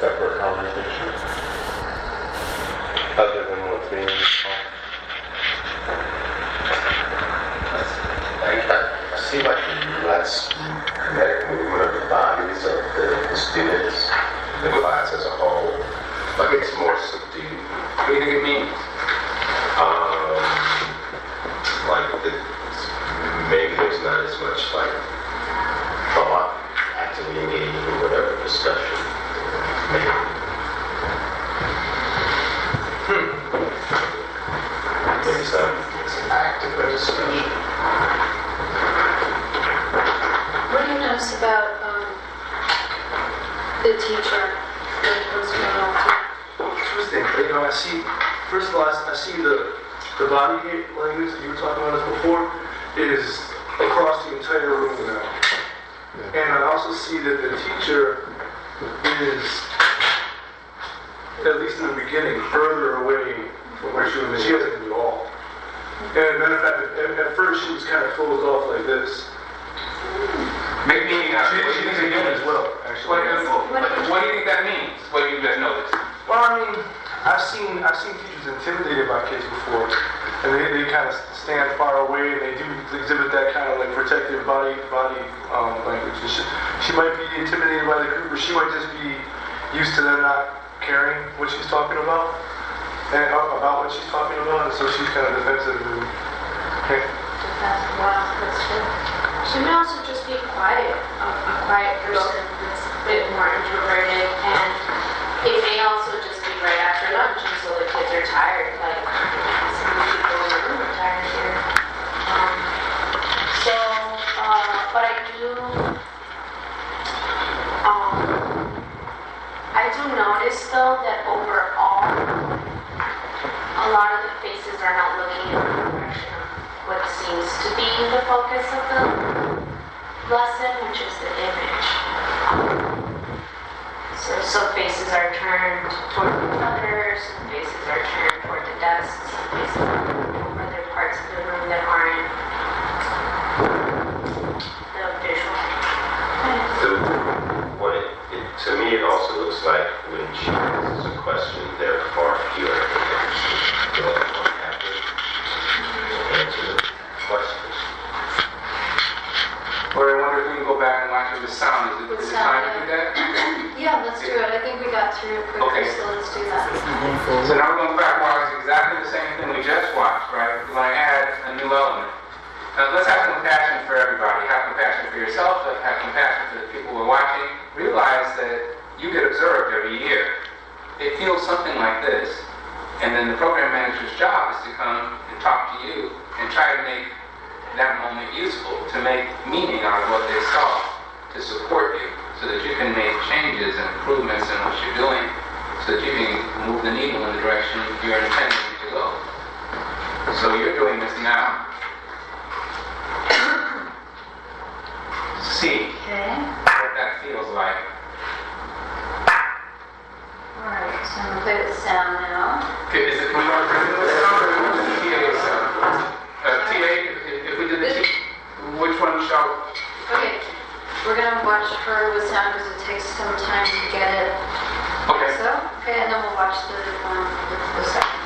separate conversation? Other than what's being taught? I see like less kinetic movement of the bodies of the students, the class as a whole. Like it's more subdued. What do you think it means? Um, like the, maybe there's not as much like thought actively engaging in whatever discussion. Maybe. Maybe it's not it's an active discussion. What do you notice about um, the teacher? Like, what's going on too? Interesting. You know, I see, first of all, I I see the, the body language that you were talking about this before is across the entire room now. And I also see that the teacher is, at least in the beginning, further away from where she was. She hasn't been at all. And matter of fact, at, at first she was kind of closed off like this. Make meaning out She, of. What do she you is think it again means? as well, What, actually. what, what do you think that means? What do you guys notice? Well, I mean, I've seen I've seen teachers intimidated by kids before, and they, they kind of stand far away and they do exhibit that kind of like protective body body um, language. She, she might be intimidated by the group, or she might just be used to them not caring what she's talking about and uh, about what she's talking about, and so she's kind of defensive. And, okay. She may also just be quiet, a quiet person that's a bit more introverted, and it may also just be right after lunch, and so the kids are tired. Like some of the people in the room are tired here. Um, so, uh, but I do, um, I do notice though that overall, a lot of the faces are not looking in the direction of what seems to be the focus of the lesson, which is the image. So some faces are turned toward the others, some faces are turned toward the desks, some faces are over other parts of the room that aren't the visual. So, what it, it, to me, it also looks like when she asks a question, there are far fewer answers than one after answer the questions. Or I wonder if we can go back and watch with the sound. Is it, With is it time to sound, do that? Yeah, let's do it. I think we got through Okay. so let's do that. So now we're going watch exactly the same thing we just watched, right? We're going to add a new element. Now let's have compassion for everybody. Have compassion for yourself, but have compassion for the people who are watching. Realize that you get observed every year. It feels something like this. And then the program manager's job is to come and talk to you and try to make that moment useful, to make meaning out of what they saw, to support you, so that you can make changes and improvements in what you're doing, so that you can move the needle in the direction you're intending to go. So you're doing this now. See Okay. what that feels like. Alright, so I'm gonna play with sound now. Okay, is it, can we want to bring the sound or do the TA sound? Uh, TA, if, if we did the T, which one shall? Okay, we're gonna watch her with sound because it takes some time to get it. Okay. So, okay, and then we'll watch the, um, the, the second.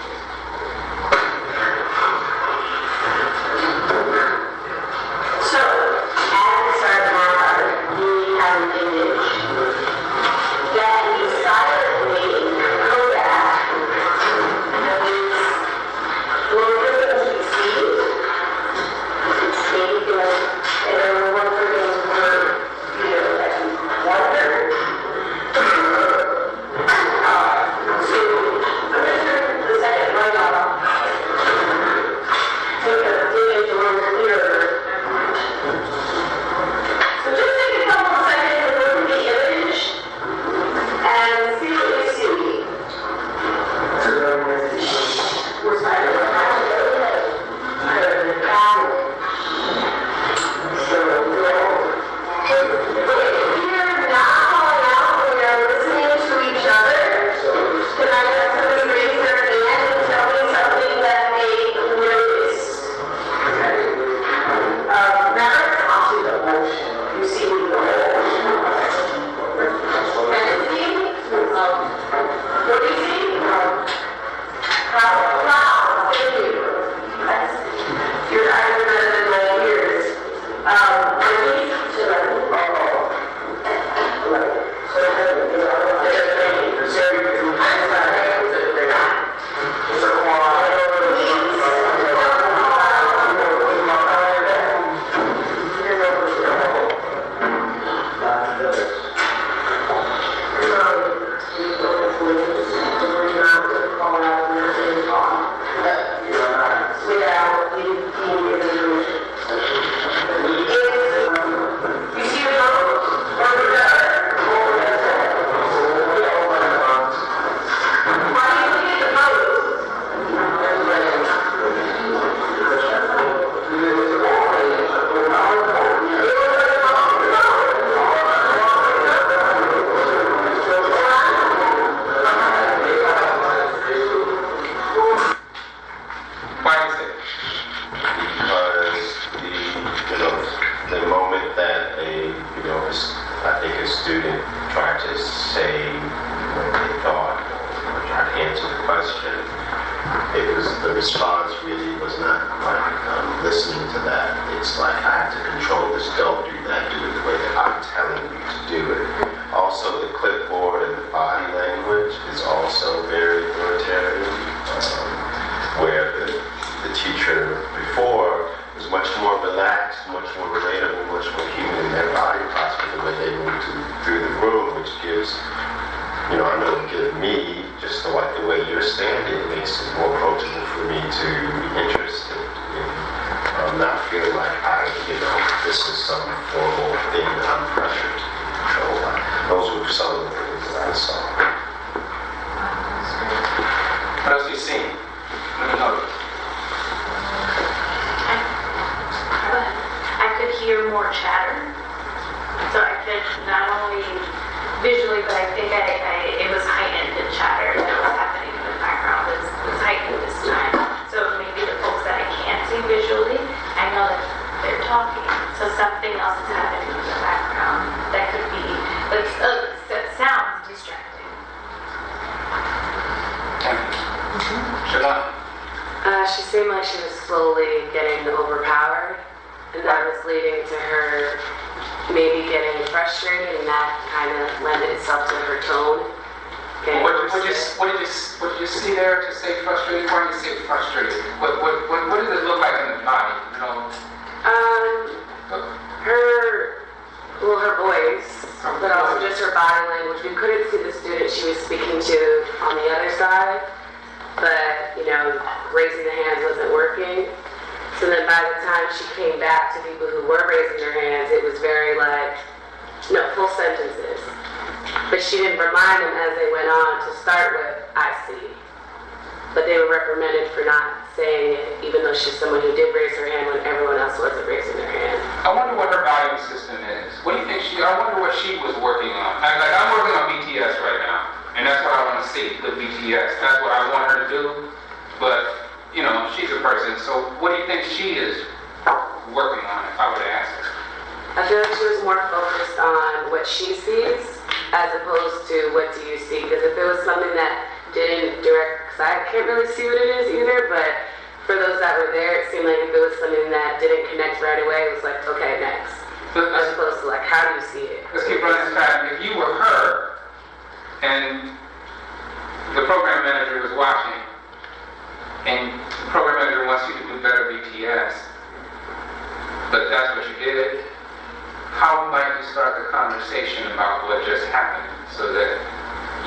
Talking. So something else is happening in the background that could be, but it's, uh, it sounds distracting. Thank you. Shalon? Uh, she seemed like she was slowly getting overpowered, and that was leading to her maybe getting frustrated, and that kind of lent itself to her tone. getting What, what, you, what did you what did you see there to say frustrated? Why do you say frustrated? What, what, what, what does it look like in the body? You know, Um, her, well, her voice, but also just her body language. We couldn't see the student she was speaking to on the other side, but, you know, raising the hands wasn't working. So then by the time she came back to people who were raising their hands, it was very like, no, full sentences. But she didn't remind them as they went on to start with, I see. But they were reprimanded for not saying it, even though she's someone who did raise her hand when everyone else wasn't raising their hand. I wonder what her value system is. What do you think she? I wonder what she was working on. I, like I'm working on BTS right now, and that's what I want to see with BTS. That's what I want her to do. But you know, she's a person. So what do you think she is working on? If I were to ask her. I feel like she was more focused on what she sees as opposed to what do you see. Because if it was something that didn't direct, I can't really see what it is either, but for those that were there, it seemed like if it was something that didn't connect right away, it was like, okay, next. As opposed to like, how do you see it? let's keep running this back. If you were her, and the program manager was watching, and the program manager wants you to do better BTS, but that's what you did, how might you start the conversation about what just happened so that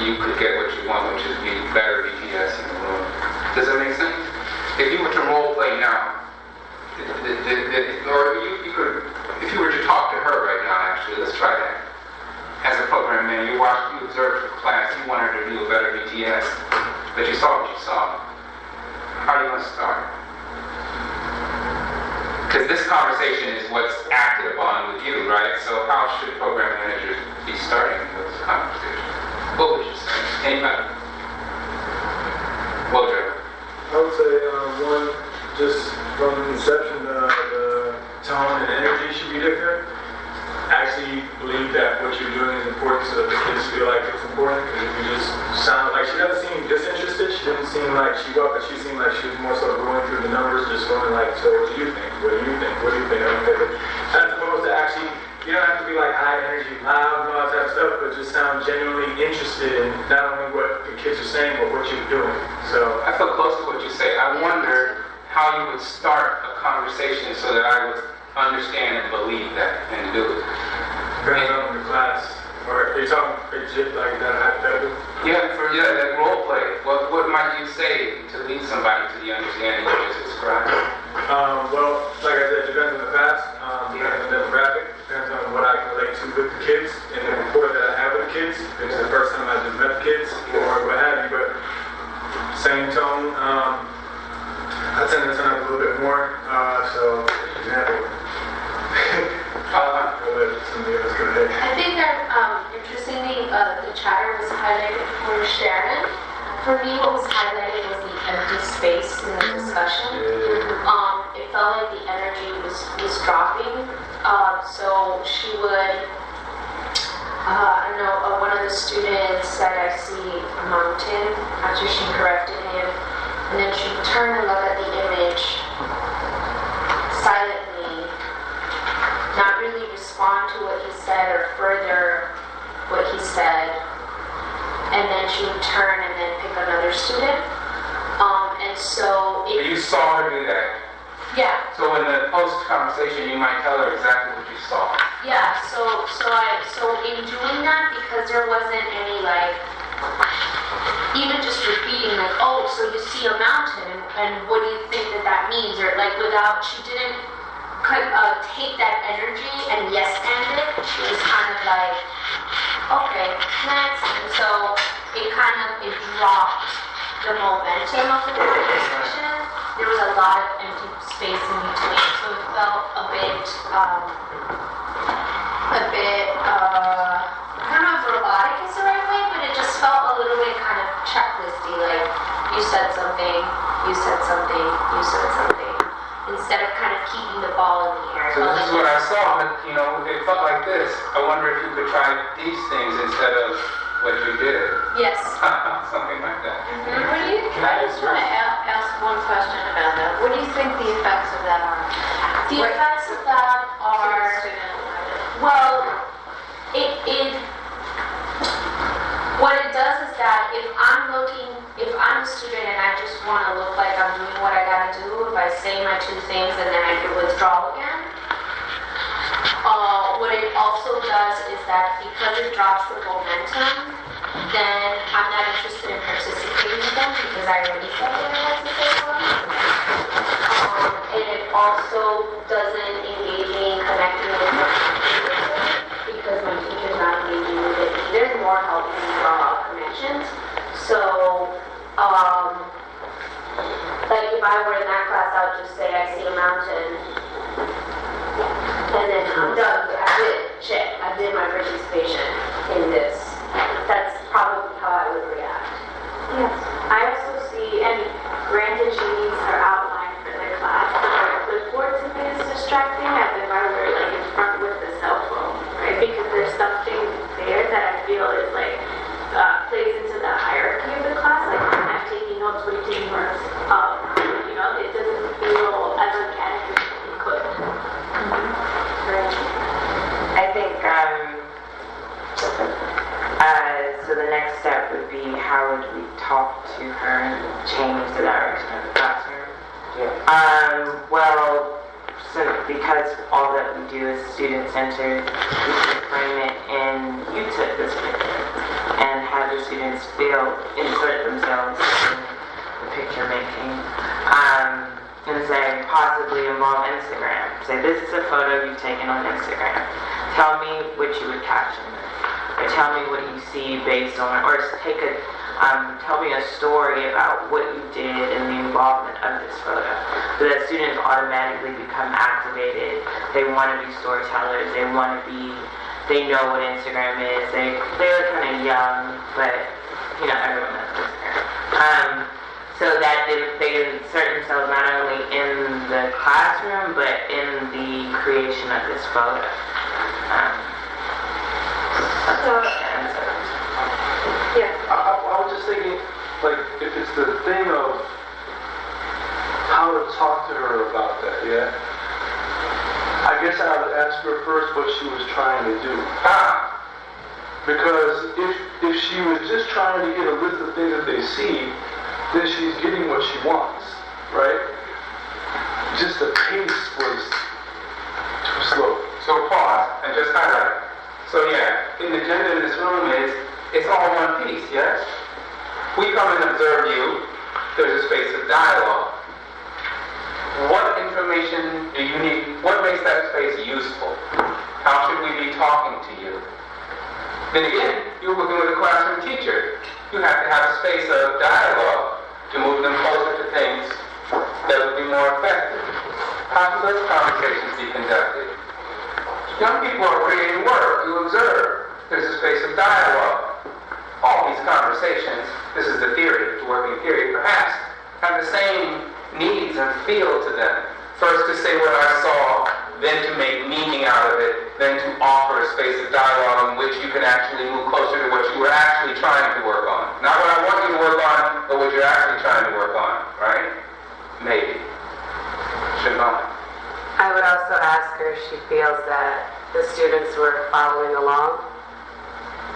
you could get what you want, which is be better BTS in the room? Does that make sense? If you were to role play now, th- th- th- th- or you, you could, if you were to talk to her right now, actually, let's try that. As a program man, you watched, you observed the class, you want her to do a better BTS, but you saw what you saw. How do you going to start? Because this conversation is what's acted upon with you, right? So how should program managers be starting this conversation? What would you say? Anybody? Well, Joe. I would say, um, one, just from the inception, uh, the tone and energy should be different. Actually believe that what you're doing is important so that the kids feel like important. Because you just sound like she doesn't seem disinterested, she didn't seem like she was, but she seemed like she was more so going through the numbers, just going like, so what do you think? What do you think? What do you think? Okay. As opposed to actually, you don't have to be like high energy, loud, and all that type of stuff, but just sound genuinely interested in not only what the kids are saying, but what you're doing. So I feel close to what you say. I wonder how you would start a conversation so that I would understand and believe that and do it. Depends on the class. Or are you talking legit like that hypothetical? Yeah, for yeah, that role play. What what might you say to lead somebody to the understanding of Jesus Christ? Um, well, like I said, depends on the class, um, depends on the demographic, depends on what I can relate to with the kids and the rapport that I have with the kids. If it's the first time I just met the kids or what have you, but same tone. Um, I tend to turn up a little bit more. Uh, so, example. Uh, I'll let somebody else go ahead. I think that, um, uh, the chatter was highlighted for Sharon. For me, what was highlighted was the empty space in the discussion. Um, it felt like the energy was, was dropping. Um, so she would, uh, I know, uh, one of the students said, I see a mountain after she corrected him. And then she would turn and look at the image silently not really respond to what he said or further what he said. And then she would turn and then pick another student. Um, and so it, you saw her do that. yeah, So in the post conversation, you might tell her exactly what you saw. yeah. So, so I, so in doing that, because there wasn't any like, even just repeating like, oh, so you see a mountain, and, and what do you think that that means? Or like without, she didn't could uh, take that energy and yes and it, was kind of like, okay, next. And so it kind of it dropped the momentum of the conversation. There was a lot of empty space in between, so it felt a bit, um, a bit. Uh, I don't know if robotic is the right way, but it just felt a little bit kind of checklisty. Like you said something, you said something, you said something instead of kind of keeping the ball in the air. So this is what I saw, but you know, it felt like this. I wonder if you could try these things instead of what you did. Yes. Something like that. Mm-hmm. What do you, I just want to ask one question about that. What do you think the effects of that are? The effects of that are, well, it, it, what it does is that if I'm looking, if I'm a student and I just want to look like I'm doing what I gotta do, if I say my two things and then I can withdraw again, uh, what it also does is that because it drops the momentum, then I'm not interested in participating in them because I already said what I had to say. Um, and it also doesn't engage me in connecting with my teacher because my teacher's not engaging with it more helping draw connections. So, um, like if I were in that class, I would just say, I see a mountain. And then I'm done, I did, check, I did my participation in this. Talk to her and change the direction of the classroom? Um, well, so because all that we do is student-centered, we can frame it in you took this picture and have the students feel, insert themselves in the picture making. Um, and say possibly involve Instagram. Say this is a photo you've taken on Instagram. Tell me what you would caption. Or tell me what you see based on, or take a, um, tell me a story about what you did and the involvement of this photo. So that students automatically become activated. They want to be storytellers. They want to be, they know what Instagram is. They, they're kind of young, but, you know, everyone knows Instagram. Um, so that they, they insert themselves not only in the classroom, but in the creation of this photo. Um, So, and so, yeah. I, I, I was just thinking, like, if it's the thing of how to talk to her about that, yeah? I guess I would ask her first what she was trying to do. Ah, Because if, if she was just trying to get a list of things that they see, then she's getting what she wants, right? Just the pace was too slow. so pause and just highlight. So yeah, in the agenda in this room is, it's all one piece, yes? We come and observe you, there's a space of dialogue. What information do you need, what makes that space useful? How should we be talking to you? Then again, you're working with a classroom teacher. You have to have a space of dialogue to move them closer to things that would be more effective. How should those conversations be conducted? Young people are creating work. You observe. There's a space of dialogue. All these conversations, this is the theory, the working theory, perhaps, have the same needs and feel to them. First to say what I saw, then to make meaning out of it, then to offer a space of dialogue in which you can actually move closer to what you were actually trying to work on. Not what I want you to work on, but what you're actually trying to work on, right? Maybe. Siobhan. I would also ask her if she feels that the students were following along.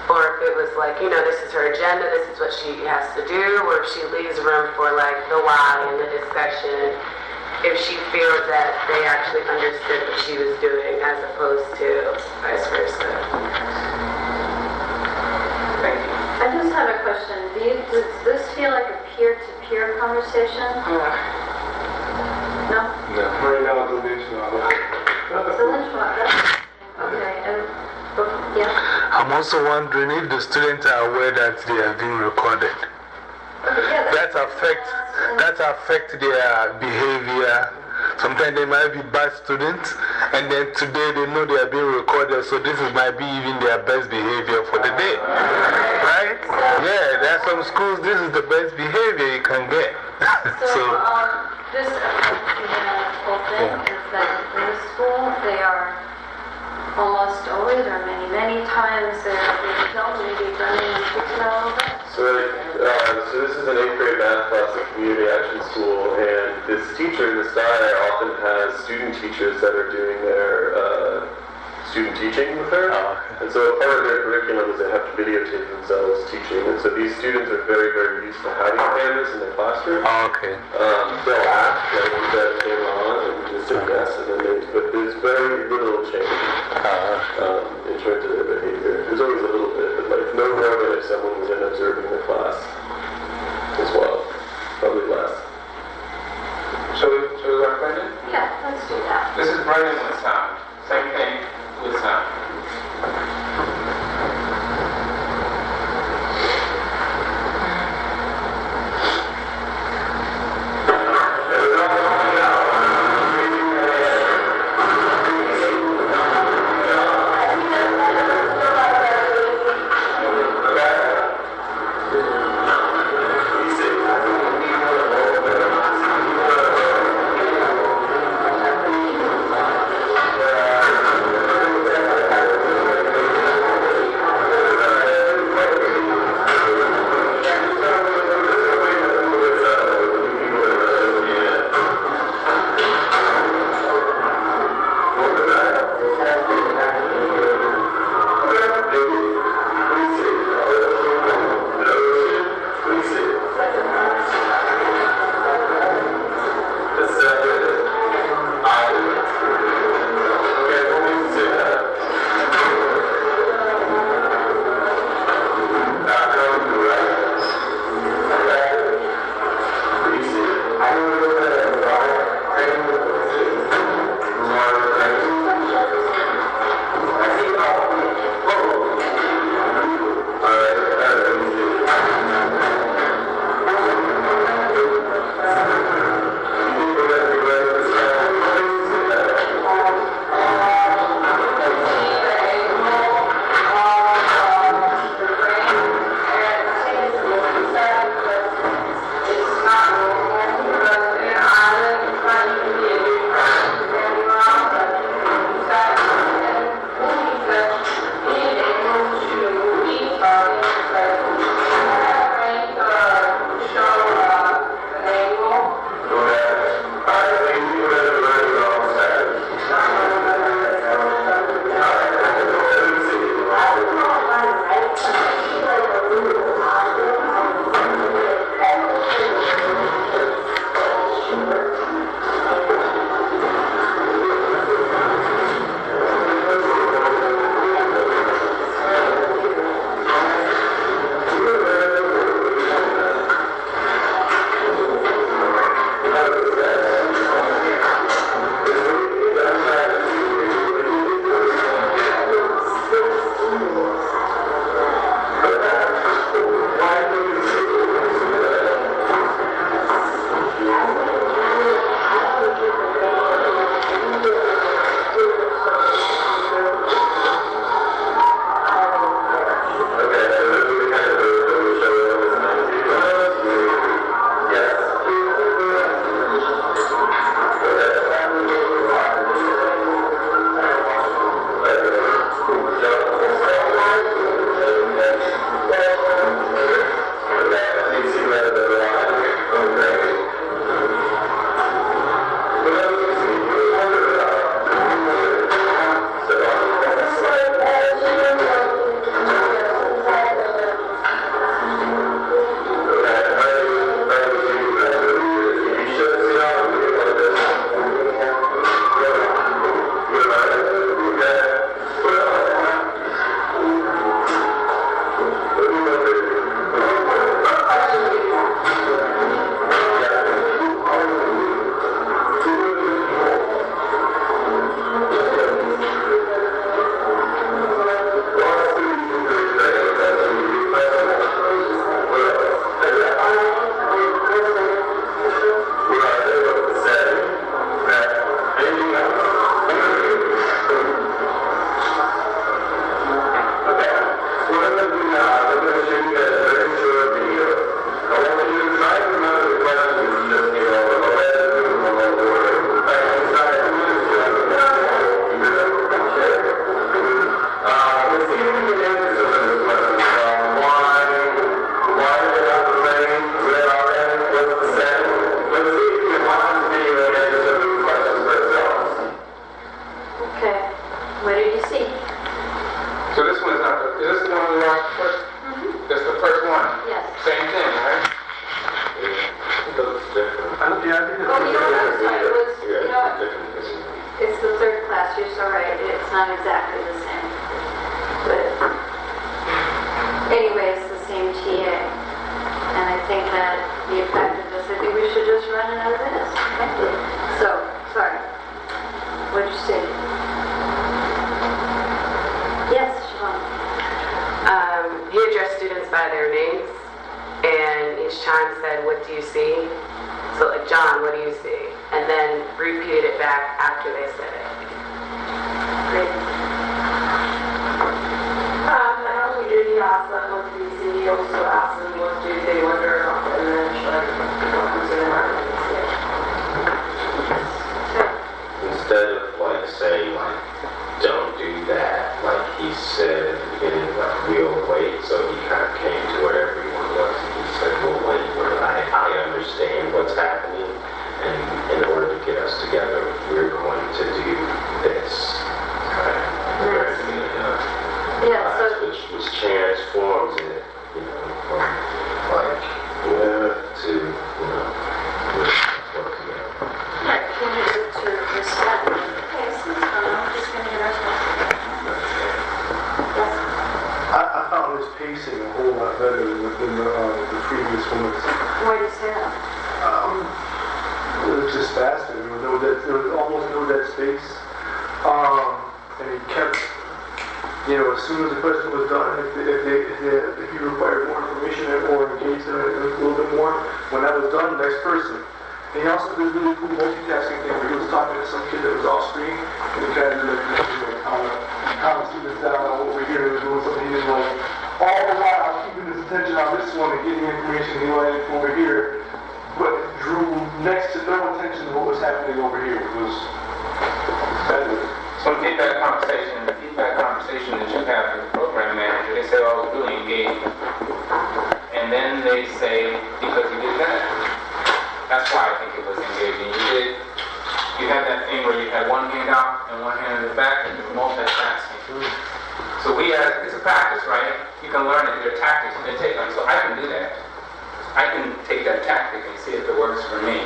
Or if it was like, you know, this is her agenda, this is what she has to do, or if she leaves room for like the why and the discussion, if she feels that they actually understood what she was doing as opposed to vice versa. Thank you. I just have a question. Do you, does this feel like a peer-to-peer conversation? Uh, no? No. Right now, the national. So Lynch, what? Okay, and, oh, yeah. I'm also wondering if the students are aware that they are being recorded. That affects that affect their behavior. Sometimes they might be bad students And then today they know they are being recorded, so this is, might be even their best behavior for the day. Right? Yeah, there are some schools, this is the best behavior you can get. So, so, um, this the whole thing is that in the school, they are almost always, or many, many times, they're, they don't maybe running and speak about a little bit. So, uh, so this is an eighth grade math class at Community Action School, and this teacher, this guy, often has student teachers that are doing their uh, student teaching with her. Oh, And so part of their curriculum is they have to videotape themselves teaching. And so these students are very, very used to having cameras in their classroom. oh, okay. Um, they'll ask, like, that camera on? And just say yes, and then they, but there's very little change Uh, um, in terms of their behavior. There's always a little bit, but like no more than if someone was in observing the class as well. Probably less. So, so is that Brendan? Yeah, let's do that. This is Brendan with sound. Same thing time said, what do you see? So like, John, what do you see? And then repeated it back after they said it. Great. Um, and also we did ask them what do you see, also ask them what do they wonder about, and then like, what was in their Instead of like saying like, don't do that, like he said at the beginning, like we'll wait, so he kind of came to where everyone was and he said, we'll wait, well, I, I understand what's happening and in order to get us together, we're going to do this. Right? Whereas, you know, Yeah, so, class, which, which transforms it, you know, from like, yeah, to, you know, we're working out. right, can you move to respect? Okay, so, I'm just gonna get ourselves. Yes. I, I found his pacing a whole lot better than the, than the, uh, the previous ones. Why do you say that? Um, it was just faster. There was no dead, there was almost no dead space. Um, and he kept, you know, as soon as the question was done, if, they, if, they, if, they, if he required more information or engaged in it a little bit more, when that was done, next person. And he also did a really cool multitasking thing where he was talking to some kid that was off screen, and he kind of did like, you know, calm, calm students down over here and was doing something. He was like, all the while keeping his attention on this one and getting information he wanted from over here but drew next to no attention to what was happening over here. It was fabulous. So in feedback conversation, the feedback conversation that you have with the program manager, they say, oh, it's really engaging. And then they say, because you did that. That's why I think it was engaging. You did, you had that thing where you had one hand out and one hand in the back and you're multitasking. So we, uh, it's a practice, right? You can learn it, are tactics you can take on, so I can do that. I can take that tactic and see if it works for me,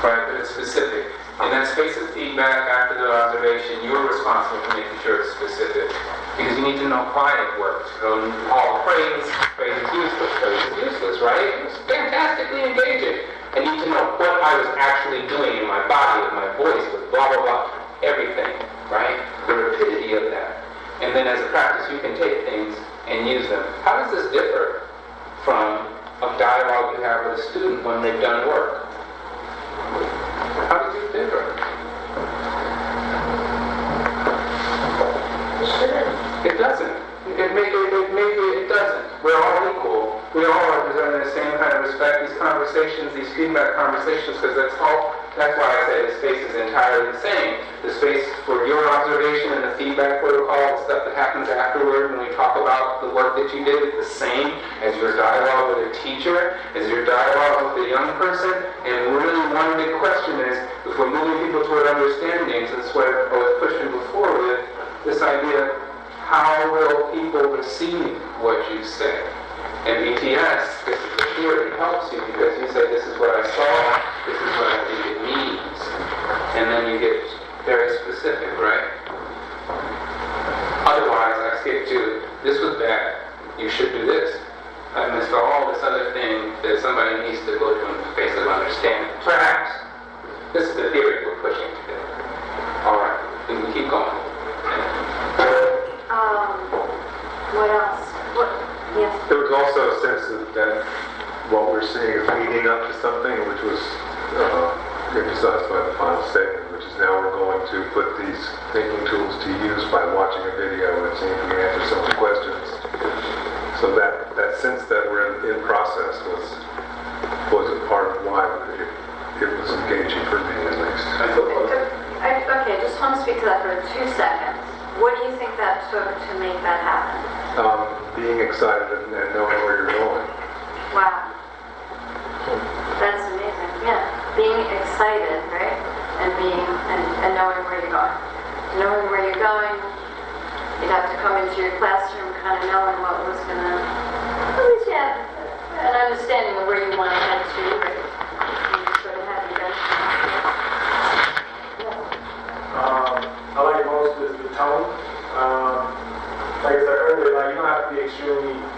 right? But it's specific. In that space of feedback after the observation, you're responsible for making sure it's specific. Because you need to know why it works. So all praise, praise is useless, praise is useless, right? It's fantastically engaging. I need to know what I was actually doing in my body, with my voice, with blah, blah, blah, everything, right? The rapidity of that. And then as a practice, you can take things and use them. How does this differ from a dialogue you have with a student when they've done work? How does it differ? It doesn't. It maybe, it it doesn't. We're all equal. We all are presenting the same kind of respect. These conversations, these feedback conversations, because that's all. That's why I say the space is entirely the same. The space for your observation and the feedback protocol, the stuff that happens afterward when we talk about the work that you did, is the same as your dialogue with a teacher, as your dialogue with a young person. And really, one big question is, if we're moving people toward understanding, understandings, that's what I was pushing before with this idea how will people receive what you say? And ETS, this is the theory, helps you because you say, this is what I saw, this is what I think it means. And then you get very specific, right? Otherwise, I skip to, this was bad, you should do this. I missed all this other thing that somebody needs to go to in the face of understanding. Perhaps. This is the theory we're pushing today. All right, we keep going. There was also a sense that, that what we're seeing is leading up to something, which was uh, emphasized by the final statement, which is now we're going to put these thinking tools to use by watching a video and seeing if we can answer some of the questions. So that, that sense that we're in, in process was was a part of why it, it was engaging for me at least. I I, okay, just want to speak to that for two seconds. What do you think that took to make that happen? Um, being excited and, and knowing where you're going. Wow. That's amazing. Yeah. Being excited, right? And being and, and knowing where you're going. Knowing where you're going, you'd have to come into your classroom kind of knowing what was gonna at least you have an understanding of where you want to head to. make sure we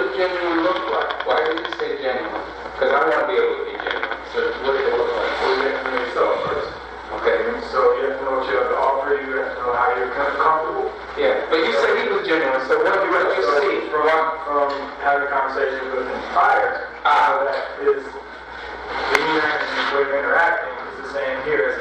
is genuine look like? Why do you say genuine? Because I want to be able to be genuine. So what does it look like? Well, you have to know yourself first. Okay. So you have to know what you have to offer. You have to know how you're kind of comfortable. Yeah. But you yeah. said he was genuine. So what do you, what do you so see? From, from having conversations with him prior, ah. that is being and the way of interacting is the same here as